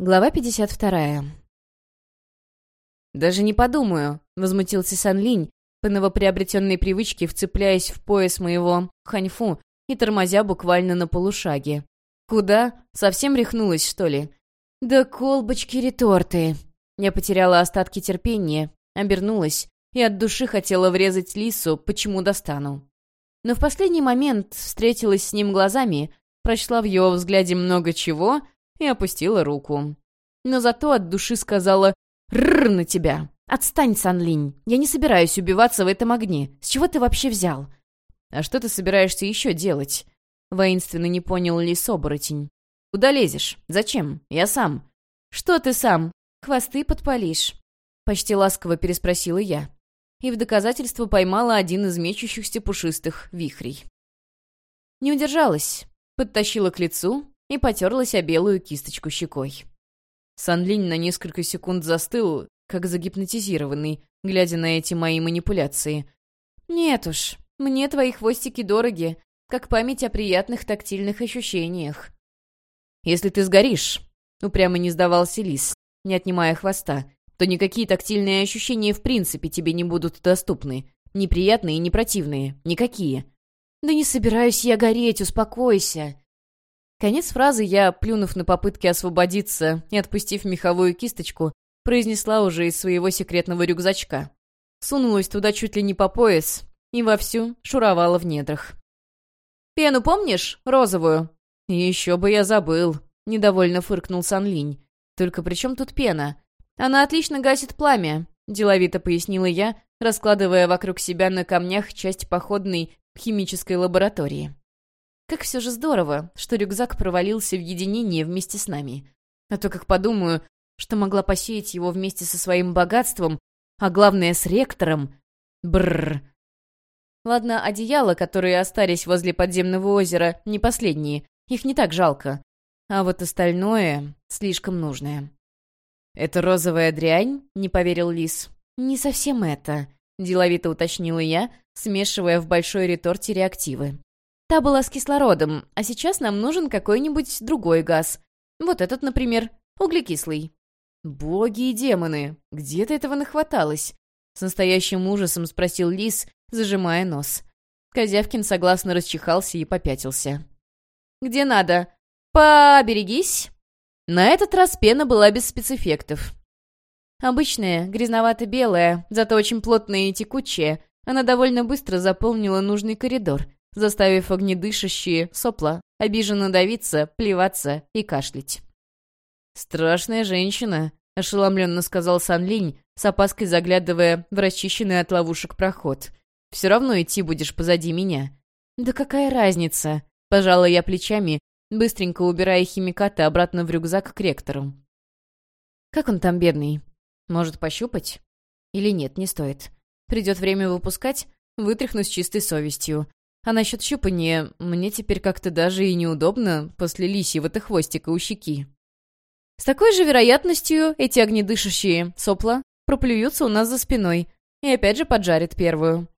Глава 52. «Даже не подумаю», — возмутился Сан Линь, по новоприобретенной привычке вцепляясь в пояс моего ханьфу и тормозя буквально на полушаге. «Куда? Совсем рехнулась, что ли?» «Да колбочки-реторты!» Я потеряла остатки терпения, обернулась и от души хотела врезать лису, почему достану. Но в последний момент встретилась с ним глазами, прочла в его взгляде много чего — и опустила руку. Но зато от души сказала «Рррр на тебя! Отстань, Санлинь! Я не собираюсь убиваться в этом огне. С чего ты вообще взял?» «А что ты собираешься еще делать?» Воинственно не понял лис оборотень. «Куда лезешь? Зачем? Я сам». «Что ты сам? Хвосты подпалишь?» Почти ласково переспросила я. И в доказательство поймала один из мечущихся пушистых вихрей. Не удержалась, подтащила к лицу и потерлась о белую кисточку щекой. Санлинь на несколько секунд застыл, как загипнотизированный, глядя на эти мои манипуляции. «Нет уж, мне твои хвостики дороги, как память о приятных тактильных ощущениях». «Если ты сгоришь», — упрямо не сдавался лис, не отнимая хвоста, то никакие тактильные ощущения в принципе тебе не будут доступны. Неприятные и не противные. Никакие. «Да не собираюсь я гореть, успокойся!» Конец фразы я, плюнув на попытки освободиться и отпустив меховую кисточку, произнесла уже из своего секретного рюкзачка. Сунулась туда чуть ли не по пояс и вовсю шуровала в недрах. «Пену помнишь? Розовую?» «Еще бы я забыл», — недовольно фыркнул Санлинь. «Только при чем тут пена? Она отлично гасит пламя», — деловито пояснила я, раскладывая вокруг себя на камнях часть походной химической лаборатории. Как все же здорово, что рюкзак провалился в единение вместе с нами. А то, как подумаю, что могла посеять его вместе со своим богатством, а главное, с ректором. Бррр. Ладно, одеяла, которые остались возле подземного озера, не последние. Их не так жалко. А вот остальное слишком нужное. «Это розовая дрянь?» — не поверил Лис. «Не совсем это», — деловито уточнила я, смешивая в большой реторте реактивы. Та была с кислородом, а сейчас нам нужен какой-нибудь другой газ. Вот этот, например, углекислый». «Боги и демоны! Где ты этого нахваталась?» С настоящим ужасом спросил Лис, зажимая нос. Козявкин согласно расчихался и попятился. «Где надо? Поберегись!» На этот раз пена была без спецэффектов. Обычная, грязновато-белая, зато очень плотная и текучая, она довольно быстро заполнила нужный коридор — заставив огнедышащие сопла обиженно давиться, плеваться и кашлять. «Страшная женщина», — ошеломленно сказал Сан Линь, с опаской заглядывая в расчищенный от ловушек проход. «Все равно идти будешь позади меня». «Да какая разница?» — пожала я плечами, быстренько убирая химикаты обратно в рюкзак к ректору. «Как он там, бедный? Может, пощупать? Или нет, не стоит. Придет время выпускать, вытряхну с чистой совестью. А насчет щупания, мне теперь как-то даже и неудобно после лисьего-то хвостика у щеки. С такой же вероятностью эти огнедышащие сопла проплюются у нас за спиной и опять же поджарят первую.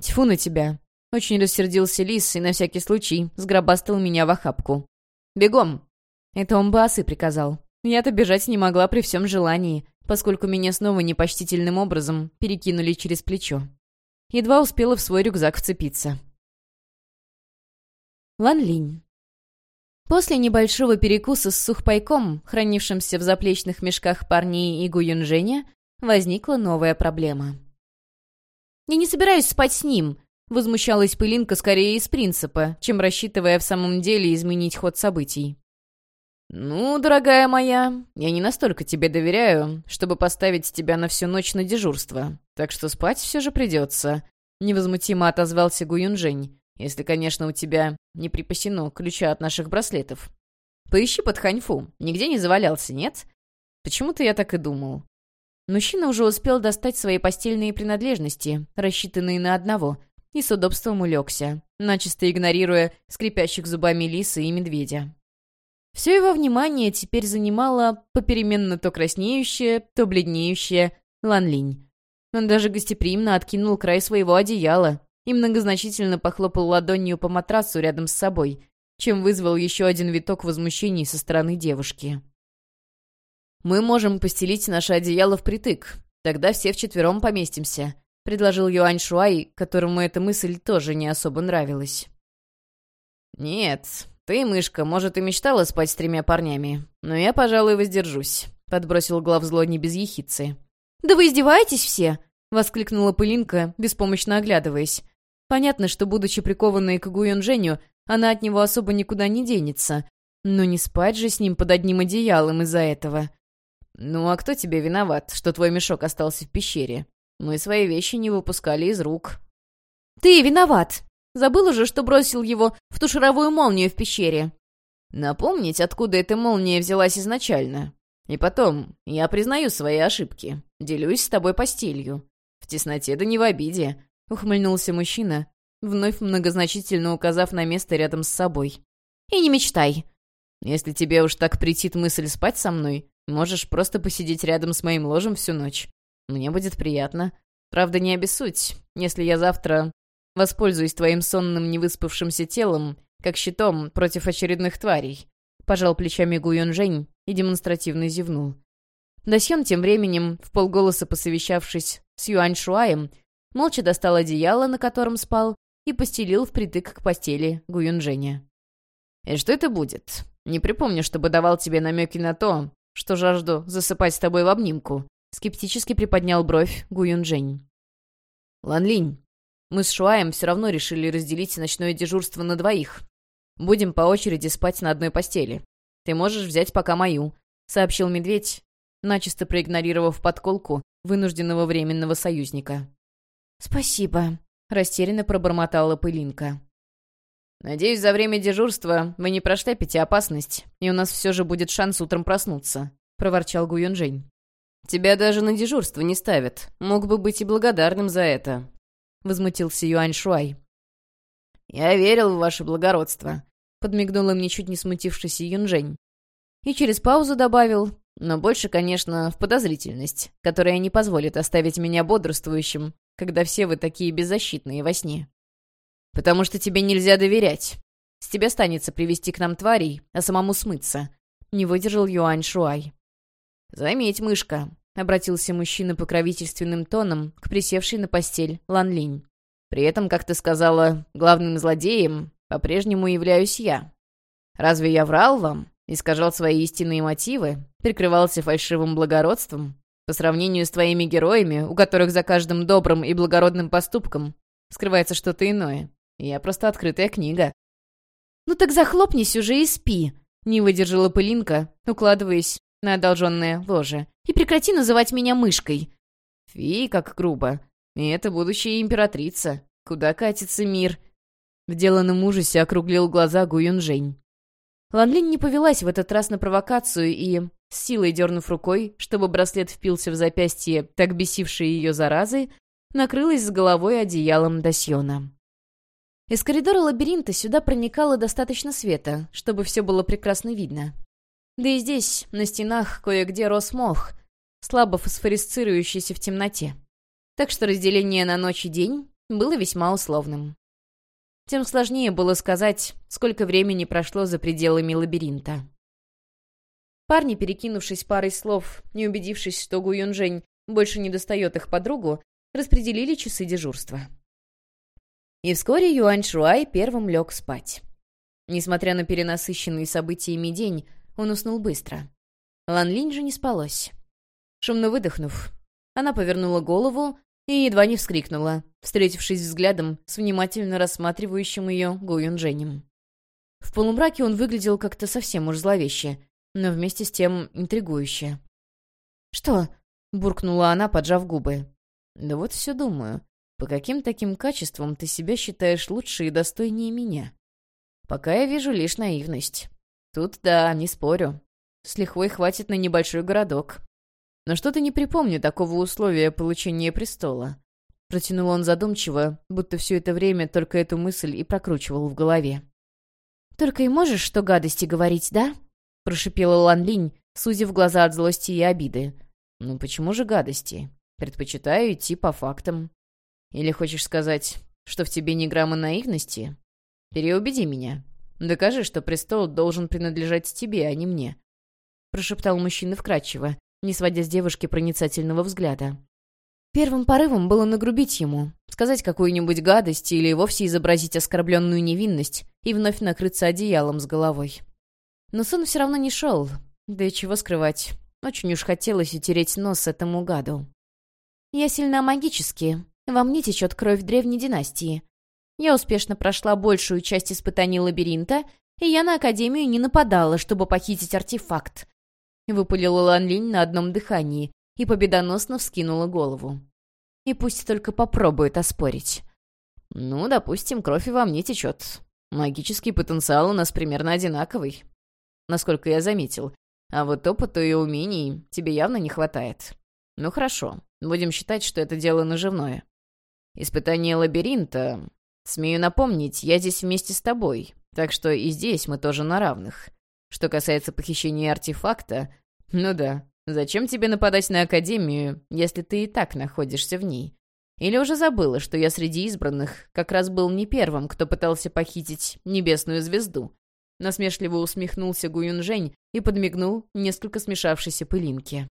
Тьфу на тебя. Очень рассердился лис и на всякий случай сгробастал меня в охапку. «Бегом!» Это он бы осы приказал. Я-то бежать не могла при всем желании, поскольку меня снова непочтительным образом перекинули через плечо. Едва успела в свой рюкзак вцепиться. Лан Линь. После небольшого перекуса с сухпайком, хранившимся в заплечных мешках парней и Гуюнжэня, возникла новая проблема. «Я не собираюсь спать с ним», — возмущалась Пылинка скорее из принципа, чем рассчитывая в самом деле изменить ход событий. «Ну, дорогая моя, я не настолько тебе доверяю, чтобы поставить тебя на всю ночь на дежурство, так что спать все же придется», — невозмутимо отозвался Гуюнжень, «если, конечно, у тебя не припасено ключа от наших браслетов. Поищи под ханьфу, нигде не завалялся, нет?» Почему-то я так и думал. Мужчина уже успел достать свои постельные принадлежности, рассчитанные на одного, и с удобством улегся, начисто игнорируя скрипящих зубами лисы и медведя. Все его внимание теперь занимала попеременно то краснеющая, то бледнеющая Ланлинь. Он даже гостеприимно откинул край своего одеяла и многозначительно похлопал ладонью по матрасу рядом с собой, чем вызвал еще один виток возмущений со стороны девушки. Мы можем постелить наше одеяло впритык. Тогда все вчетвером поместимся», — предложил Юань Шуай, которому эта мысль тоже не особо нравилась. «Нет, ты, мышка, может, и мечтала спать с тремя парнями, но я, пожалуй, воздержусь», — подбросил главзло не без ехидцы. «Да вы издеваетесь все?» — воскликнула Пылинка, беспомощно оглядываясь. Понятно, что, будучи прикованной к Гуюн Женю, она от него особо никуда не денется. Но не спать же с ним под одним одеялом из-за этого. «Ну а кто тебе виноват, что твой мешок остался в пещере? Мы свои вещи не выпускали из рук». «Ты виноват! Забыл уже, что бросил его в ту шаровую молнию в пещере». «Напомнить, откуда эта молния взялась изначально. И потом, я признаю свои ошибки. Делюсь с тобой постелью. В тесноте да не в обиде», — ухмыльнулся мужчина, вновь многозначительно указав на место рядом с собой. «И не мечтай». «Если тебе уж так претит мысль спать со мной, можешь просто посидеть рядом с моим ложем всю ночь. Мне будет приятно. Правда, не обессудь, если я завтра воспользуюсь твоим сонным невыспавшимся телом как щитом против очередных тварей», — пожал плечами Гу Юнжэнь и демонстративно зевнул. Дасьон тем временем, в полголоса посовещавшись с Юань Шуаем, молча достал одеяло, на котором спал, и постелил впритык к постели Гу Юнжэня. «И что это будет? Не припомню, чтобы давал тебе намеки на то, что жажду засыпать с тобой в обнимку», — скептически приподнял бровь Гу Юнжэнь. «Лан Линь, мы с Шуаем все равно решили разделить ночное дежурство на двоих. Будем по очереди спать на одной постели. Ты можешь взять пока мою», — сообщил медведь, начисто проигнорировав подколку вынужденного временного союзника. «Спасибо», — растерянно пробормотала Пылинка. «Надеюсь, за время дежурства вы не прошляпите опасность, и у нас все же будет шанс утром проснуться», — проворчал Гу Юнжень. «Тебя даже на дежурство не ставят. Мог бы быть и благодарным за это», — возмутился Юань Шуай. «Я верил в ваше благородство», — подмигнул им ничуть не смутившийся Юнжень. И через паузу добавил, но больше, конечно, в подозрительность, которая не позволит оставить меня бодрствующим, когда все вы такие беззащитные во сне. Потому что тебе нельзя доверять. С тебя станется привести к нам тварей, а самому смыться. Не выдержал Юань Шуай. «Заметь, мышка», — обратился мужчина покровительственным тоном к присевшей на постель Лан Линь. «При этом, как ты сказала, главным злодеем по-прежнему являюсь я. Разве я врал вам? искажал свои истинные мотивы, прикрывался фальшивым благородством, по сравнению с твоими героями, у которых за каждым добрым и благородным поступком скрывается что-то иное. Я просто открытая книга». «Ну так захлопнись уже и спи», — не выдержала пылинка, укладываясь на одолженное ложе. «И прекрати называть меня мышкой». «Фи, как грубо. И это будущая императрица. Куда катится мир?» В деланном ужасе округлил глаза Гу Юнжень. Ланлин не повелась в этот раз на провокацию и, с силой дернув рукой, чтобы браслет впился в запястье, так бесившей ее заразы, накрылась с головой одеялом Дасьона. Из коридора лабиринта сюда проникало достаточно света, чтобы все было прекрасно видно. Да и здесь, на стенах, кое-где рос мох, слабо фосфорисцирующийся в темноте. Так что разделение на ночь и день было весьма условным тем сложнее было сказать, сколько времени прошло за пределами лабиринта. Парни, перекинувшись парой слов, не убедившись, что Гу Юнжень больше не достает их подругу, распределили часы дежурства. И вскоре Юань Шуай первым лег спать. Несмотря на перенасыщенный событиями день, он уснул быстро. Лан Линь же не спалось. Шумно выдохнув, она повернула голову и едва не вскрикнула, встретившись взглядом с внимательно рассматривающим ее Гу Юнженем. В полумраке он выглядел как-то совсем уж зловеще, но вместе с тем интригующе. «Что?» — буркнула она, поджав губы. «Да вот все думаю. По каким таким качествам ты себя считаешь лучше и достойнее меня? Пока я вижу лишь наивность. Тут, да, не спорю. С лихвой хватит на небольшой городок. Но что-то не припомню такого условия получения престола. Протянул он задумчиво, будто все это время только эту мысль и прокручивал в голове. «Только и можешь что гадости говорить, да?» Прошипела Лан Линь, сузив глаза от злости и обиды. «Ну почему же гадости? Предпочитаю идти по фактам. Или хочешь сказать, что в тебе ни грамма наивности? Переубеди меня. Докажи, что престол должен принадлежать тебе, а не мне. — прошептал мужчина вкрадчиво, не сводя с девушки проницательного взгляда. Первым порывом было нагрубить ему, сказать какую-нибудь гадость или вовсе изобразить оскорбленную невинность и вновь накрыться одеялом с головой. Но сон все равно не шел, да и чего скрывать. Очень уж хотелось утереть нос этому гаду. «Я сильна магически. Во мне течет кровь древней династии. Я успешно прошла большую часть испытаний лабиринта, и я на Академию не нападала, чтобы похитить артефакт». Выпалила Лан Линь на одном дыхании и победоносно вскинула голову. И пусть только попробует оспорить. «Ну, допустим, кровь и во мне течет. Магический потенциал у нас примерно одинаковый, насколько я заметил. А вот опыта и умений тебе явно не хватает. Ну хорошо, будем считать, что это дело наживное. Испытание лабиринта... Смею напомнить, я здесь вместе с тобой, так что и здесь мы тоже на равных. Что касается похищения артефакта, ну да, зачем тебе нападать на Академию, если ты и так находишься в ней? Или уже забыла, что я среди избранных как раз был не первым, кто пытался похитить небесную звезду? Насмешливо усмехнулся Гуюнжень и подмигнул несколько смешавшейся пылинки.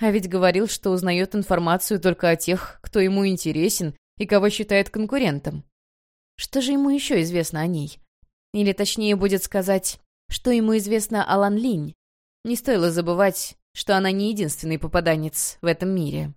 А ведь говорил, что узнает информацию только о тех, кто ему интересен и кого считает конкурентом. Что же ему еще известно о ней? Или точнее будет сказать, что ему известно о Лан Линь. Не стоило забывать, что она не единственный попаданец в этом мире.